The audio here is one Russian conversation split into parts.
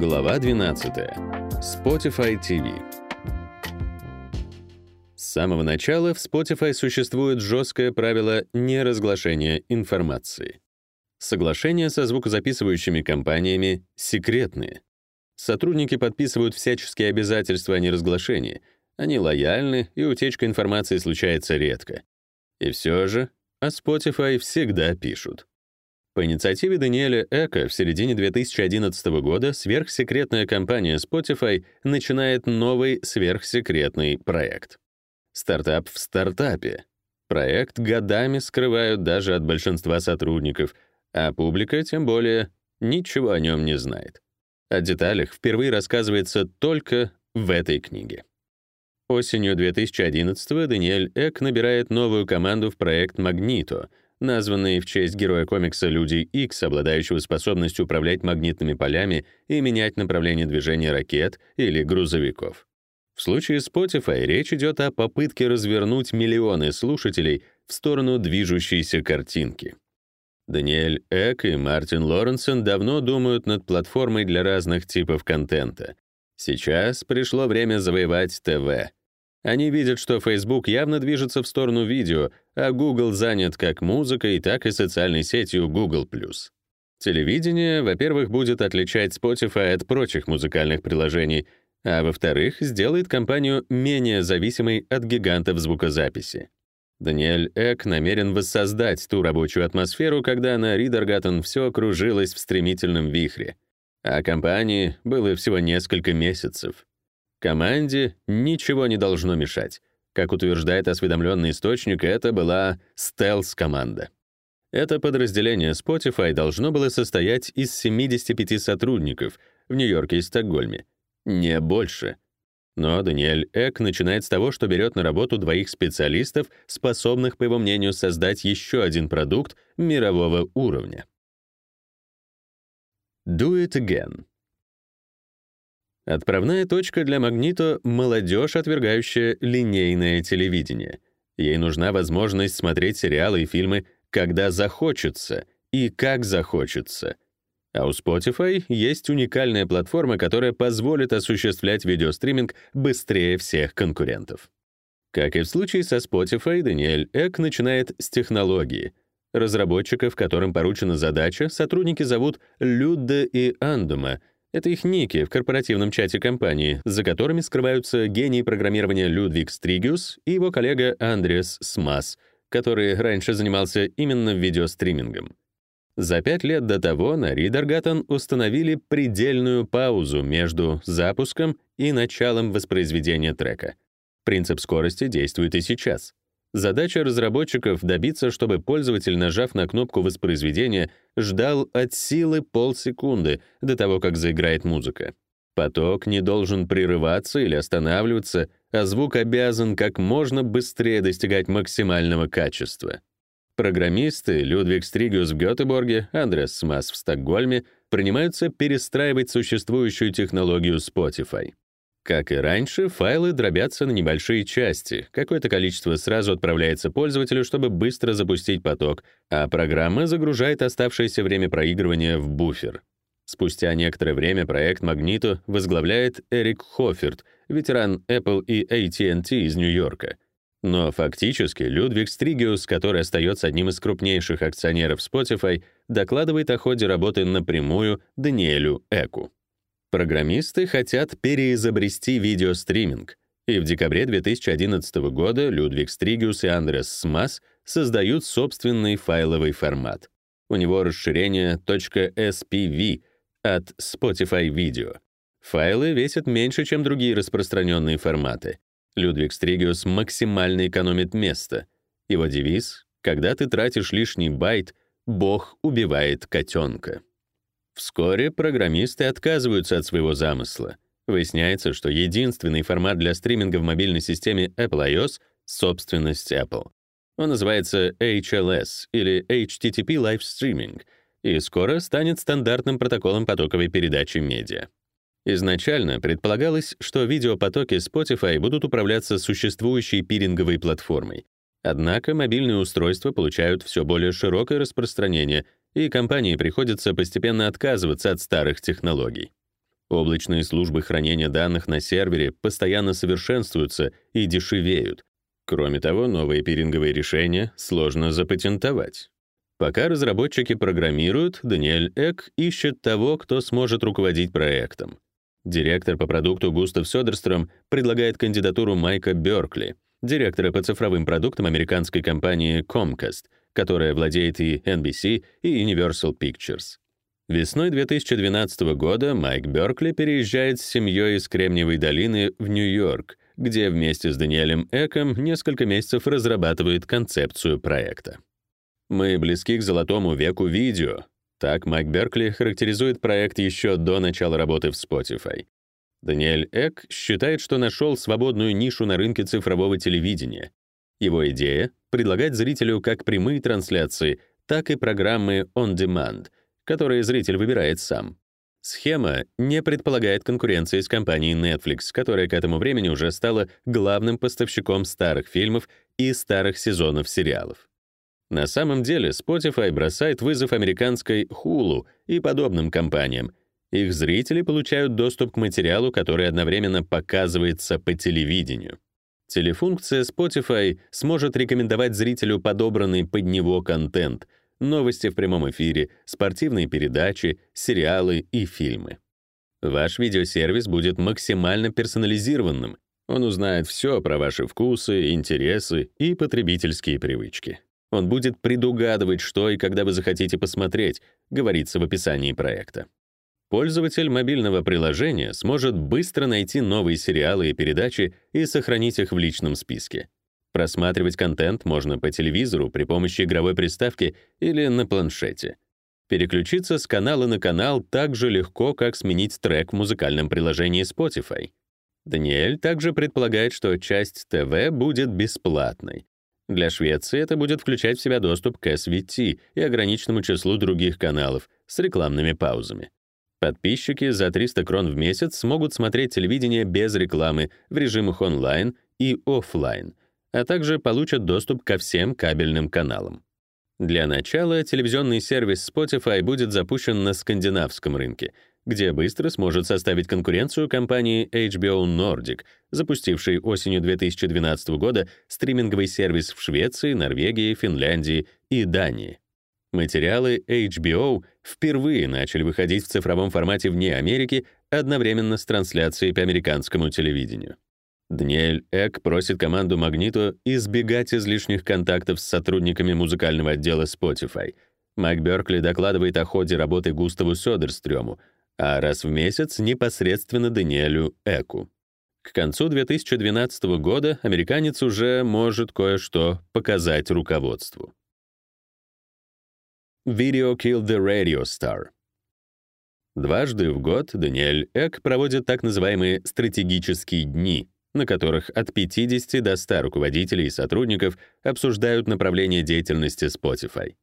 Глава 12. Spotify TV. С самого начала в Spotify существует жесткое правило неразглашения информации. Соглашения со звукозаписывающими компаниями секретные. Сотрудники подписывают всяческие обязательства о неразглашении. Они лояльны, и утечка информации случается редко. И все же о Spotify всегда пишут. По инициативе Даниэля Эка в середине 2011 года сверхсекретная компания Spotify начинает новый сверхсекретный проект. Стартап в стартапе. Проект годами скрывают даже от большинства сотрудников, а публика, тем более, ничего о нем не знает. О деталях впервые рассказывается только в этой книге. Осенью 2011 Даниэль Эк набирает новую команду в проект Magneto — названный в честь героя комикса Люди X, обладающего способностью управлять магнитными полями и менять направление движения ракет или грузовиков. В случае Spotify речь идет о попытке развернуть миллионы слушателей в сторону движущейся картинки. Даниэль Эк и Мартин Лоренсон давно думают над платформой для разных типов контента. Сейчас пришло время завоевать ТВ — они видят, что Facebook явно движется в сторону видео, а Google занят как музыкой, так и социальной сетью Google+. Телевидение, во-первых, будет отличать Spotify от прочих музыкальных приложений, а во-вторых, сделает компанию менее зависимой от гигантов звукозаписи. Даниэль Эк намерен воссоздать ту рабочую атмосферу, когда на Ридергаттен все окружилось в стремительном вихре, а компании было всего несколько месяцев. Команде ничего не должно мешать. Как утверждает осведомленный источник, это была стелс-команда. Это подразделение Spotify должно было состоять из 75 сотрудников в Нью-Йорке и Стокгольме. Не больше. Но Даниэль Эк начинает с того, что берет на работу двоих специалистов, способных, по его мнению, создать еще один продукт мирового уровня. Do it again. Отправная точка для Магнито — молодежь, отвергающая линейное телевидение. Ей нужна возможность смотреть сериалы и фильмы, когда захочется и как захочется. А у Spotify есть уникальная платформа, которая позволит осуществлять видеостриминг быстрее всех конкурентов. Как и в случае со Spotify, Даниэль Эк начинает с технологии. Разработчиков, которым поручена задача, сотрудники зовут Людде и Андума — это их ники в корпоративном чате компании, за которыми скрываются гений программирования Людвиг Стригиус и его коллега Андреас Смас, который раньше занимался именно видеостримингом. За пять лет до того на Ридергаттен установили предельную паузу между запуском и началом воспроизведения трека. Принцип скорости действует и сейчас. Задача разработчиков — добиться, чтобы пользователь, нажав на кнопку воспроизведения, ждал от силы полсекунды до того, как заиграет музыка. Поток не должен прерываться или останавливаться, а звук обязан как можно быстрее достигать максимального качества. Программисты Людвиг Стригиус в Гётеборге, Андреас Смас в Стокгольме принимаются перестраивать существующую технологию Spotify. Как и раньше, файлы дробятся на небольшие части. Какое-то количество сразу отправляется пользователю, чтобы быстро запустить поток, а программа загружает оставшееся время проигрывания в буфер. Спустя некоторое время проект Magneto возглавляет Эрик Хоферт, ветеран Apple и AT&T из Нью-Йорка. Но фактически Людвиг Стригиус, который остается одним из крупнейших акционеров Spotify, докладывает о ходе работы напрямую Даниэлю Эку. Программисты хотят переизобрести видеостриминг, и в декабре 2011 года Людвиг Стригиус и Андрес Смас создают собственный файловый формат. У него расширение .spv от Spotify Video. Файлы весят меньше, чем другие распространенные форматы. Людвиг Стригиус максимально экономит место. Его девиз — «Когда ты тратишь лишний байт, Бог убивает котенка». Вскоре программисты отказываются от своего замысла. Выясняется, что единственный формат для стриминга в мобильной системе Apple iOS — собственность Apple. Он называется HLS или HTTP Live Streaming и скоро станет стандартным протоколом потоковой передачи медиа. Изначально предполагалось, что видеопотоки Spotify будут управляться существующей пиринговой платформой. Однако мобильные устройства получают все более широкое распространение, и компании приходится постепенно отказываться от старых технологий. Облачные службы хранения данных на сервере постоянно совершенствуются и дешевеют. Кроме того, новые пиринговые решения сложно запатентовать. Пока разработчики программируют, Даниэль Эк ищет того, кто сможет руководить проектом. Директор по продукту Густав Сёдерстром предлагает кандидатуру Майка Бёркли, директора по цифровым продуктам американской компании Comcast, которая владеет и NBC, и Universal Pictures. Весной 2012 года Майк Бёркли переезжает с семьей из Кремниевой долины в Нью-Йорк, где вместе с Даниэлем Эком несколько месяцев разрабатывает концепцию проекта. Мы близки к золотому веку видео. Так Майк Беркли характеризует проект еще до начала работы в Spotify. Даниэль Эк считает, что нашел свободную нишу на рынке цифрового телевидения. Его идея — предлагать зрителю как прямые трансляции, так и программы on demand, которые зритель выбирает сам. Схема не предполагает конкуренции с компанией Netflix, которая к этому времени уже стала главным поставщиком старых фильмов и старых сезонов сериалов. На самом деле Spotify бросает вызов американской Hulu и подобным компаниям. Их зрители получают доступ к материалу, который одновременно показывается по телевидению. Телефункция Spotify сможет рекомендовать зрителю подобранный под него контент, новости в прямом эфире, спортивные передачи, сериалы и фильмы. Ваш видеосервис будет максимально персонализированным. Он узнает все про ваши вкусы, интересы и потребительские привычки. Он будет предугадывать, что и когда вы захотите посмотреть, говорится в описании проекта. Пользователь мобильного приложения сможет быстро найти новые сериалы и передачи и сохранить их в личном списке. Просматривать контент можно по телевизору при помощи игровой приставки или на планшете. Переключиться с канала на канал так же легко, как сменить трек в музыкальном приложении Spotify. Даниэль также предполагает, что часть ТВ будет бесплатной, для Швеции это будет включать в себя доступ к SVT и ограниченному числу других каналов с рекламными паузами. Подписчики за 300 крон в месяц смогут смотреть телевидение без рекламы в режимах онлайн и офлайн, а также получат доступ ко всем кабельным каналам. Для начала телевизионный сервис Spotify будет запущен на скандинавском рынке — где быстро сможет составить конкуренцию компании HBO Nordic, запустившей осенью 2012 года стриминговый сервис в Швеции, Норвегии, Финляндии и Дании. Материалы HBO впервые начали выходить в цифровом формате вне Америки одновременно с трансляцией по американскому телевидению. Даниэль Эк просит команду Magneto избегать излишних контактов с сотрудниками музыкального отдела Spotify. Майк Беркли докладывает о ходе работы Густаву Сёдерстрёму, а раз в месяц непосредственно Даниэлю Эку. К концу 2012 года американец уже может кое-что показать руководству. Video Killed the Radio Star. Дважды в год Даниэль Эк проводит так называемые стратегические дни, на которых от 50 до 100 руководителей и сотрудников обсуждают направление деятельности Spotify.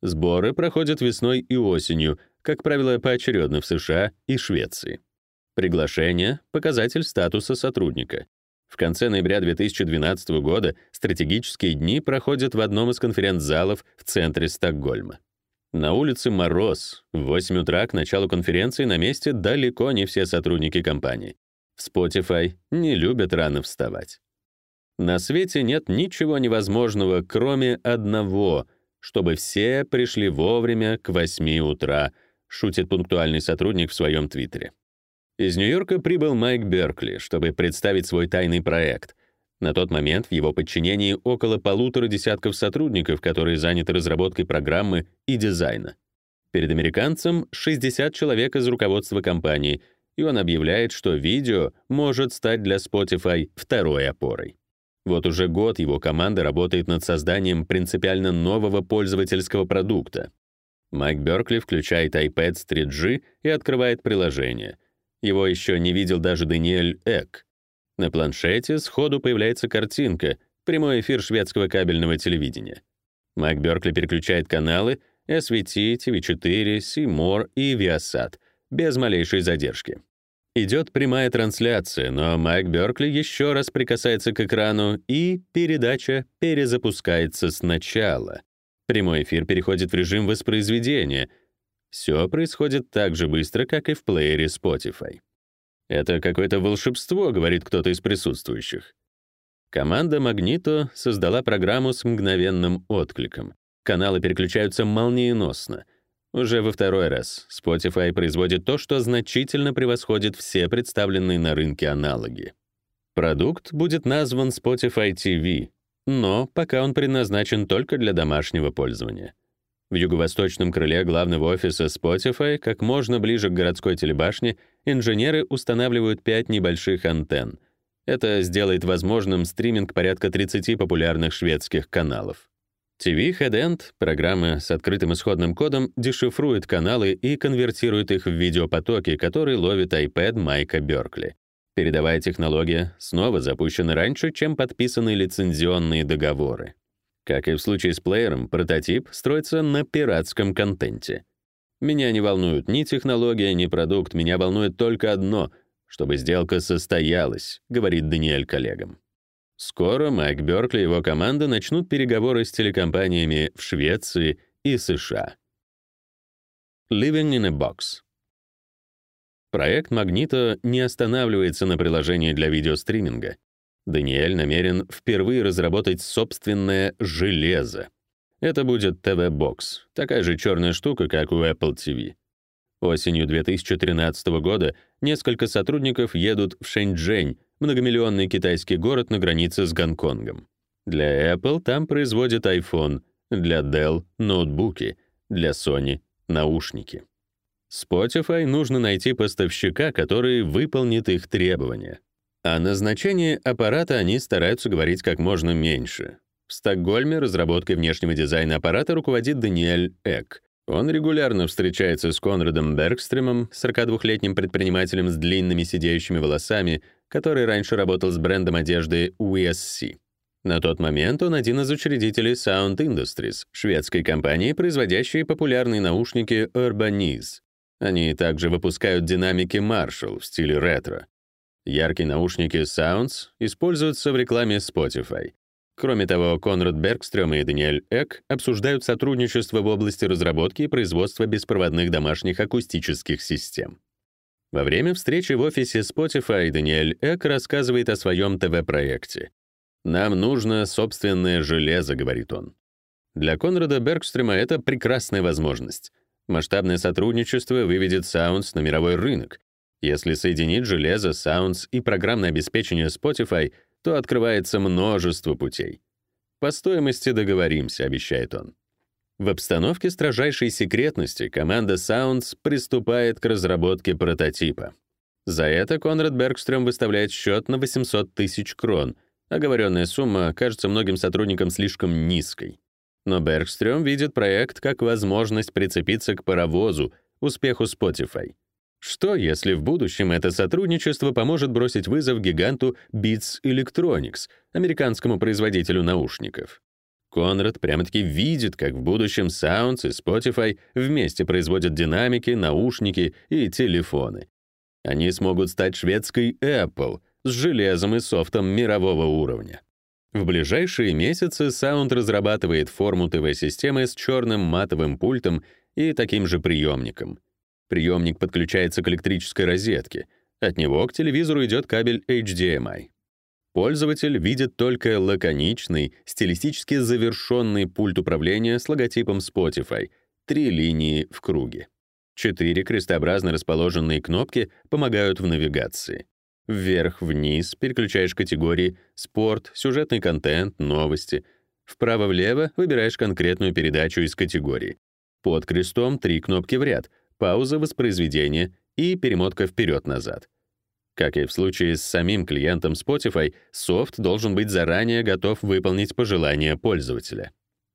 Сборы проходят весной и осенью, как правило, поочередно в США и Швеции. Приглашение — показатель статуса сотрудника. В конце ноября 2012 года стратегические дни проходят в одном из конференц-залов в центре Стокгольма. На улице мороз. В 8 утра к началу конференции на месте далеко не все сотрудники компании. В Spotify не любят рано вставать. На свете нет ничего невозможного, кроме одного — чтобы все пришли вовремя к 8 утра, шутит пунктуальный сотрудник в своем твиттере. Из Нью-Йорка прибыл Майк Беркли, чтобы представить свой тайный проект. На тот момент в его подчинении около полутора десятков сотрудников, которые заняты разработкой программы и дизайна. Перед американцем 60 человек из руководства компании, и он объявляет, что видео может стать для Spotify второй опорой. Вот уже год его команда работает над созданием принципиально нового пользовательского продукта. Майк Беркли включает iPad с 3G и открывает приложение. Его еще не видел даже Даниэль Эк. На планшете сходу появляется картинка, прямой эфир шведского кабельного телевидения. Майк Беркли переключает каналы SVT, TV4, C и Viasat без малейшей задержки. Идет прямая трансляция, но Майк Беркли еще раз прикасается к экрану, и передача перезапускается сначала. Прямой эфир переходит в режим воспроизведения. Все происходит так же быстро, как и в плеере Spotify. Это какое-то волшебство, говорит кто-то из присутствующих. Команда Magneto создала программу с мгновенным откликом. Каналы переключаются молниеносно. Уже во второй раз Spotify производит то, что значительно превосходит все представленные на рынке аналоги. Продукт будет назван Spotify TV, но пока он предназначен только для домашнего пользования. В юго-восточном крыле главного офиса Spotify, как можно ближе к городской телебашне, инженеры устанавливают пять небольших антенн. Это сделает возможным стриминг порядка 30 популярных шведских каналов. TV Headend, программа с открытым исходным кодом, дешифрует каналы и конвертирует их в видеопотоки, которые ловит iPad Майка Беркли. Передовая технология снова запущена раньше, чем подписаны лицензионные договоры. Как и в случае с плеером, прототип строится на пиратском контенте. Меня не волнуют ни технология, ни продукт, меня волнует только одно — чтобы сделка состоялась, говорит Даниэль коллегам. Скоро Майк Бёркли и его команда начнут переговоры с телекомпаниями в Швеции и США. Living in a Box Проект Магнита не останавливается на приложении для видеостриминга. Даниэль намерен впервые разработать собственное железо. Это будет TV-бокс, такая же черная штука, как у Apple TV. Осенью 2013 года несколько сотрудников едут в Шэньчжэнь, многомиллионный китайский город на границе с Гонконгом. Для Apple там производят iPhone, для Dell — ноутбуки, для Sony — наушники. Spotify нужно найти поставщика, который выполнит их требования. О назначении аппарата они стараются говорить как можно меньше. В Стокгольме разработкой внешнего дизайна аппарата руководит Даниэль Эк. Он регулярно встречается с Конрадом Бергстремом, 42-летним предпринимателем с длинными сидеющими волосами, который раньше работал с брендом одежды WSC. На тот момент он один из учредителей Sound Industries, шведской компании, производящей популярные наушники Urbaniz. Они также выпускают динамики Marshall в стиле ретро. Яркие наушники Sounds используются в рекламе Spotify. Кроме того, Конрад Бергстрём и Даниэль Эк обсуждают сотрудничество в области разработки и производства беспроводных домашних акустических систем. Во время встречи в офисе Spotify Даниэль Эк рассказывает о своем ТВ-проекте. «Нам нужно собственное железо», — говорит он. Для Конрада Бергстрема это прекрасная возможность. Масштабное сотрудничество выведет Sounds на мировой рынок. Если соединить железо, Sounds и программное обеспечение Spotify, то открывается множество путей. По стоимости договоримся, обещает он. В обстановке строжайшей секретности команда Sounds приступает к разработке прототипа. За это Конрад Бергстрём выставляет счет на 800 тысяч крон. Оговоренная сумма кажется многим сотрудникам слишком низкой. Но Бергстрём видит проект как возможность прицепиться к паровозу, успеху Spotify. Что, если в будущем это сотрудничество поможет бросить вызов гиганту Beats Electronics, американскому производителю наушников? Конрад прямо-таки видит, как в будущем Sounds и Spotify вместе производят динамики, наушники и телефоны. Они смогут стать шведской Apple с железом и софтом мирового уровня. В ближайшие месяцы Sound разрабатывает форму ТВ-системы с черным матовым пультом и таким же приемником. Приемник подключается к электрической розетке. От него к телевизору идет кабель HDMI. Пользователь видит только лаконичный, стилистически завершенный пульт управления с логотипом Spotify, три линии в круге. Четыре крестообразно расположенные кнопки помогают в навигации. Вверх-вниз переключаешь категории «Спорт», «Сюжетный контент», «Новости». Вправо-влево выбираешь конкретную передачу из категории. Под крестом три кнопки в ряд — пауза воспроизведения и перемотка вперед-назад. Как и в случае с самим клиентом Spotify, софт должен быть заранее готов выполнить пожелания пользователя.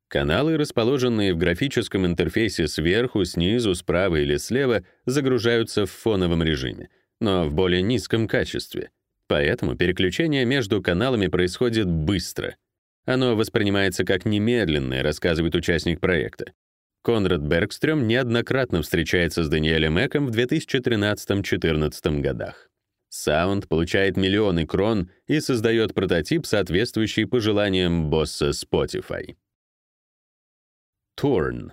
Каналы, расположенные в графическом интерфейсе сверху, снизу, справа или слева, загружаются в фоновом режиме — но в более низком качестве. Поэтому переключение между каналами происходит быстро. Оно воспринимается как немедленное, рассказывает участник проекта. Конрад Бергстрём неоднократно встречается с Даниэлем Эком в 2013-2014 годах. Sound получает миллионы крон и создает прототип, соответствующий пожеланиям босса Spotify. Torn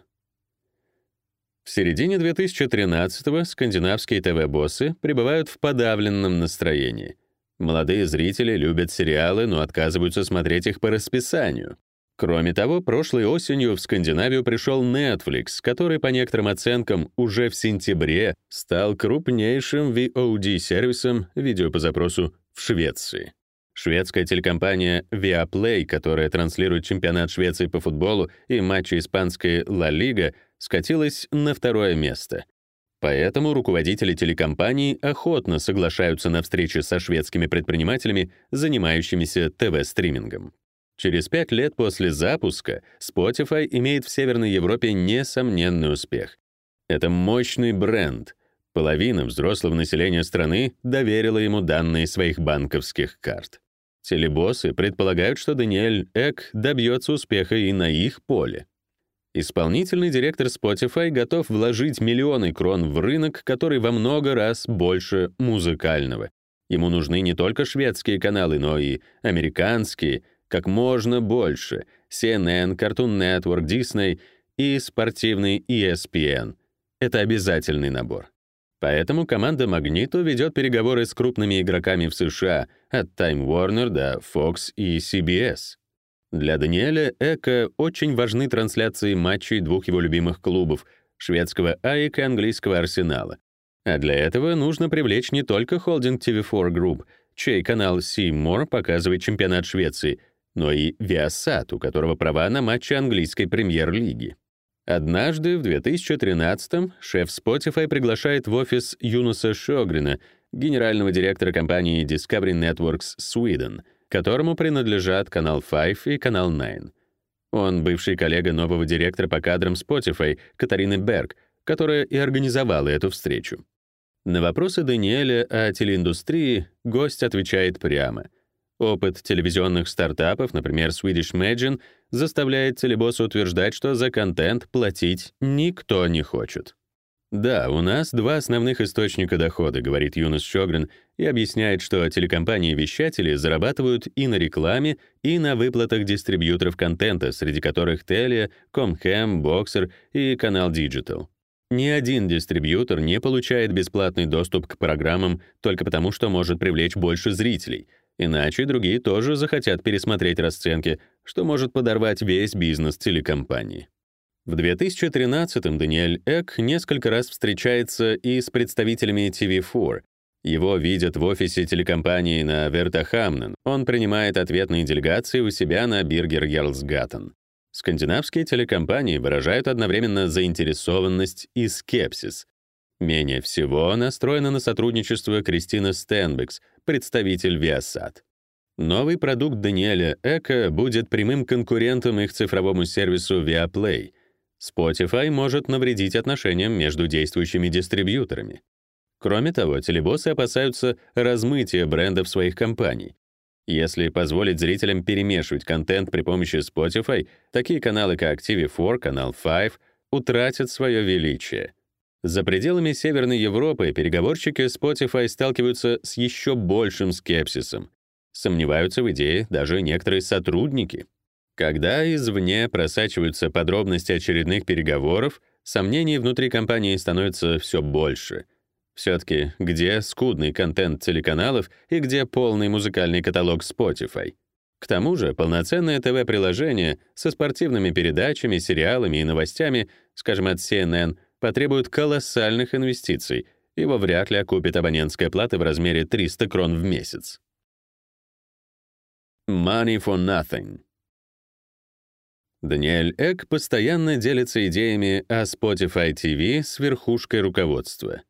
В середине 2013-го скандинавские ТВ-боссы пребывают в подавленном настроении. Молодые зрители любят сериалы, но отказываются смотреть их по расписанию. Кроме того, прошлой осенью в Скандинавию пришел Netflix, который, по некоторым оценкам, уже в сентябре стал крупнейшим VOD-сервисом видео по запросу в Швеции. Шведская телекомпания Viaplay, которая транслирует чемпионат Швеции по футболу и матчи испанской Ла Лига, скатилась на второе место. Поэтому руководители телекомпаний охотно соглашаются на встречи со шведскими предпринимателями, занимающимися ТВ-стримингом. Через пять лет после запуска Spotify имеет в Северной Европе несомненный успех. Это мощный бренд. Половина взрослого населения страны доверила ему данные своих банковских карт. Телебоссы предполагают, что Даниэль Эк добьется успеха и на их поле. Исполнительный директор Spotify готов вложить миллионы крон в рынок, который во много раз больше музыкального. Ему нужны не только шведские каналы, но и американские, как можно больше, CNN, Cartoon Network, Disney и спортивный ESPN. Это обязательный набор. Поэтому команда Magneto ведет переговоры с крупными игроками в США, от Time Warner до Fox и CBS. Для Даниэля Эка очень важны трансляции матчей двух его любимых клубов — шведского АИК и английского Арсенала. А для этого нужно привлечь не только холдинг TV4 Group, чей канал C-More показывает чемпионат Швеции, но и Viasat, у которого права на матчи английской премьер-лиги. Однажды, в 2013-м, шеф Spotify приглашает в офис Юнуса Шогрина, генерального директора компании Discovery Networks Sweden, которому принадлежат канал Five и канал Nine. Он бывший коллега нового директора по кадрам Spotify Катарины Берг, которая и организовала эту встречу. На вопросы Даниэля о телеиндустрии гость отвечает прямо. Опыт телевизионных стартапов, например, Swedish Imagine, заставляет телебосса утверждать, что за контент платить никто не хочет. Да, у нас два основных источника дохода, говорит Юнус Шогрен, и объясняет, что телекомпании-вещатели зарабатывают и на рекламе, и на выплатах дистрибьюторов контента, среди которых Telia, Comcam, Boxer и канал Digital. Ни один дистрибьютор не получает бесплатный доступ к программам только потому, что может привлечь больше зрителей — Иначе другие тоже захотят пересмотреть расценки, что может подорвать весь бизнес телекомпании. В 2013-м Даниэль Эк несколько раз встречается и с представителями TV4. Его видят в офисе телекомпании на Вертахамнен. Он принимает ответные делегации у себя на Биргер Ярлсгаттен. Скандинавские телекомпании выражают одновременно заинтересованность и скепсис. Менее всего настроена на сотрудничество Кристина Стенбекс, представитель Viasat. Новый продукт Даниэля Эка будет прямым конкурентом их цифровому сервису Viaplay. Spotify может навредить отношениям между действующими дистрибьюторами. Кроме того, телебоссы опасаются размытия брендов своих компаний. Если позволить зрителям перемешивать контент при помощи Spotify, такие каналы, как TV4, канал 5, утратят свое величие — за пределами Северной Европы переговорщики Spotify сталкиваются с еще большим скепсисом. Сомневаются в идее даже некоторые сотрудники. Когда извне просачиваются подробности очередных переговоров, сомнений внутри компании становится все больше. Все-таки где скудный контент телеканалов и где полный музыкальный каталог Spotify? К тому же полноценное ТВ-приложение со спортивными передачами, сериалами и новостями, скажем, от CNN, потребует колоссальных инвестиций. Его вряд ли окупит абонентская плата в размере 300 крон в месяц. Money for nothing. Даниэль Эк постоянно делится идеями о Spotify TV с верхушкой руководства.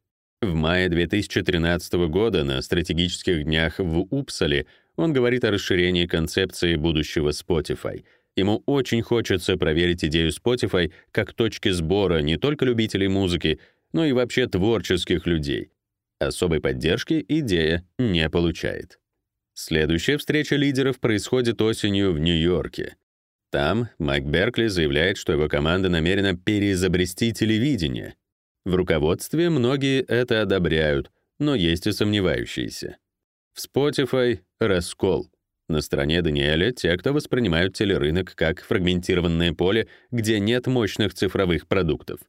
В мае 2013 года на стратегических днях в Упсале он говорит о расширении концепции будущего Spotify — Ему очень хочется проверить идею Spotify как точки сбора не только любителей музыки, но и вообще творческих людей. Особой поддержки идея не получает. Следующая встреча лидеров происходит осенью в Нью-Йорке. Там Майк Беркли заявляет, что его команда намерена переизобрести телевидение. В руководстве многие это одобряют, но есть и сомневающиеся. В Spotify — раскол. На стороне Даниэля те, кто воспринимают телерынок как фрагментированное поле, где нет мощных цифровых продуктов.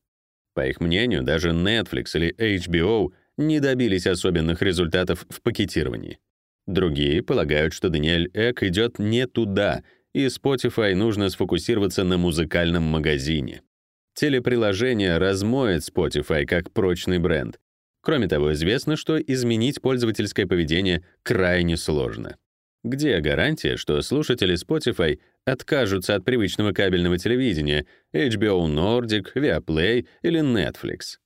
По их мнению, даже Netflix или HBO не добились особенных результатов в пакетировании. Другие полагают, что Даниэль Эк идет не туда, и Spotify нужно сфокусироваться на музыкальном магазине. Телеприложение размоет Spotify как прочный бренд. Кроме того, известно, что изменить пользовательское поведение крайне сложно. Где гарантия, что слушатели Spotify откажутся от привычного кабельного телевидения HBO Nordic, Viaplay или Netflix?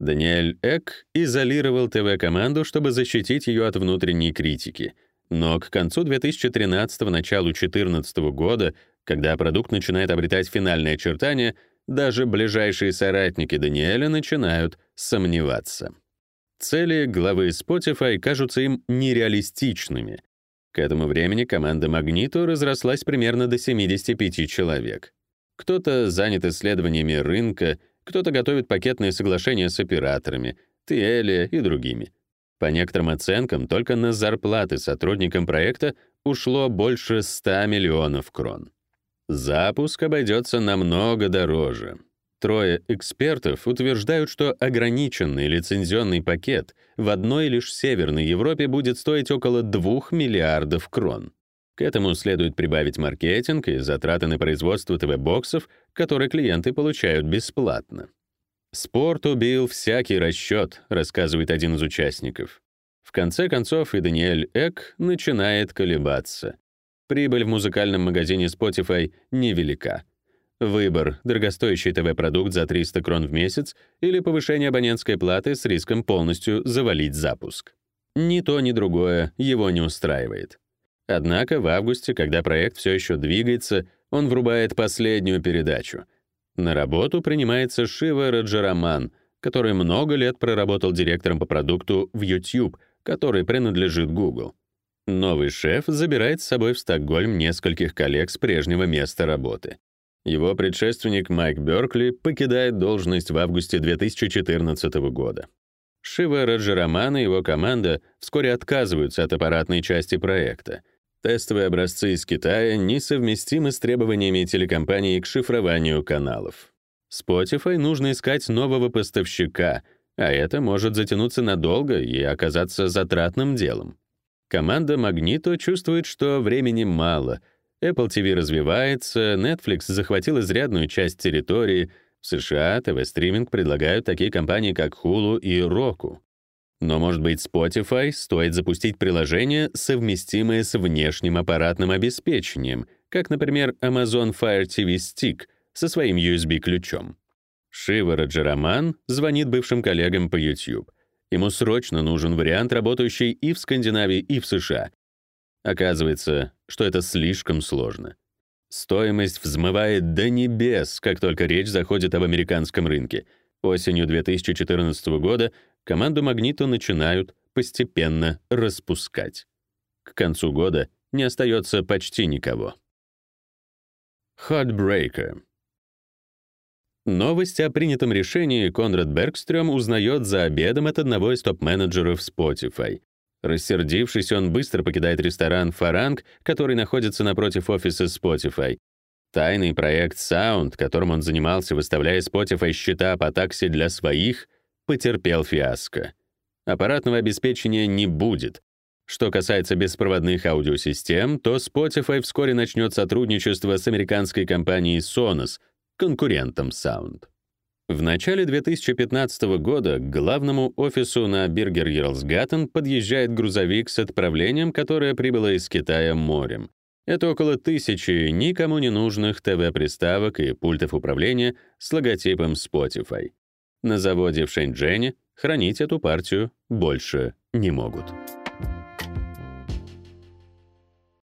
Даниэль Эк изолировал ТВ-команду, чтобы защитить ее от внутренней критики. Но к концу 2013 началу 2014 года, когда продукт начинает обретать финальные очертания, даже ближайшие соратники Даниэля начинают сомневаться. Цели главы Spotify кажутся им нереалистичными. К этому времени команда Magneto разрослась примерно до 75 человек. Кто-то занят исследованиями рынка, кто-то готовит пакетные соглашения с операторами, Тиэлия и другими. По некоторым оценкам, только на зарплаты сотрудникам проекта ушло больше 100 миллионов крон. Запуск обойдется намного дороже. Трое экспертов утверждают, что ограниченный лицензионный пакет в одной лишь Северной Европе будет стоить около 2 миллиардов крон. К этому следует прибавить маркетинг и затраты на производство ТВ-боксов, которые клиенты получают бесплатно. «Спорт убил всякий расчет», — рассказывает один из участников. В конце концов и Даниэль Эк начинает колебаться. Прибыль в музыкальном магазине Spotify невелика. Выбор — дорогостоящий ТВ-продукт за 300 крон в месяц или повышение абонентской платы с риском полностью завалить запуск. Ни то, ни другое его не устраивает. Однако в августе, когда проект все еще двигается, он врубает последнюю передачу. На работу принимается Шива Раджараман, который много лет проработал директором по продукту в YouTube, который принадлежит Google. Новый шеф забирает с собой в Стокгольм нескольких коллег с прежнего места работы. Его предшественник Майк Бёркли покидает должность в августе 2014 года. Шива Раджараман и его команда вскоре отказываются от аппаратной части проекта — Тестовые образцы из Китая несовместимы с требованиями телекомпании к шифрованию каналов. Spotify нужно искать нового поставщика, а это может затянуться надолго и оказаться затратным делом. Команда Magneto чувствует, что времени мало. Apple TV развивается, Netflix захватил изрядную часть территории. В США ТВ-стриминг предлагают такие компании, как Hulu и Roku. Но, может быть, Spotify стоит запустить приложение, совместимое с внешним аппаратным обеспечением, как, например, Amazon Fire TV Stick со своим USB-ключом. Шива Раджараман звонит бывшим коллегам по YouTube. Ему срочно нужен вариант, работающий и в Скандинавии, и в США. Оказывается, что это слишком сложно. Стоимость взмывает до небес, как только речь заходит об американском рынке. Осенью 2014 года команду «Магнито» начинают постепенно распускать. К концу года не остается почти никого. Heartbreaker. Новость о принятом решении Конрад Бергстрём узнает за обедом от одного из топ-менеджеров Spotify. Рассердившись, он быстро покидает ресторан «Фаранг», который находится напротив офиса Spotify. Тайный проект Sound, которым он занимался, выставляя Spotify счета по такси для своих, потерпел фиаско. Аппаратного обеспечения не будет. Что касается беспроводных аудиосистем, то Spotify вскоре начнет сотрудничество с американской компанией Sonos, конкурентом Sound. В начале 2015 года к главному офису на Биргер Йерлсгаттен подъезжает грузовик с отправлением, которое прибыло из Китая морем. Это около тысячи никому не нужных ТВ-приставок и пультов управления с логотипом Spotify. На заводе в Шэньчжэне хранить эту партию больше не могут.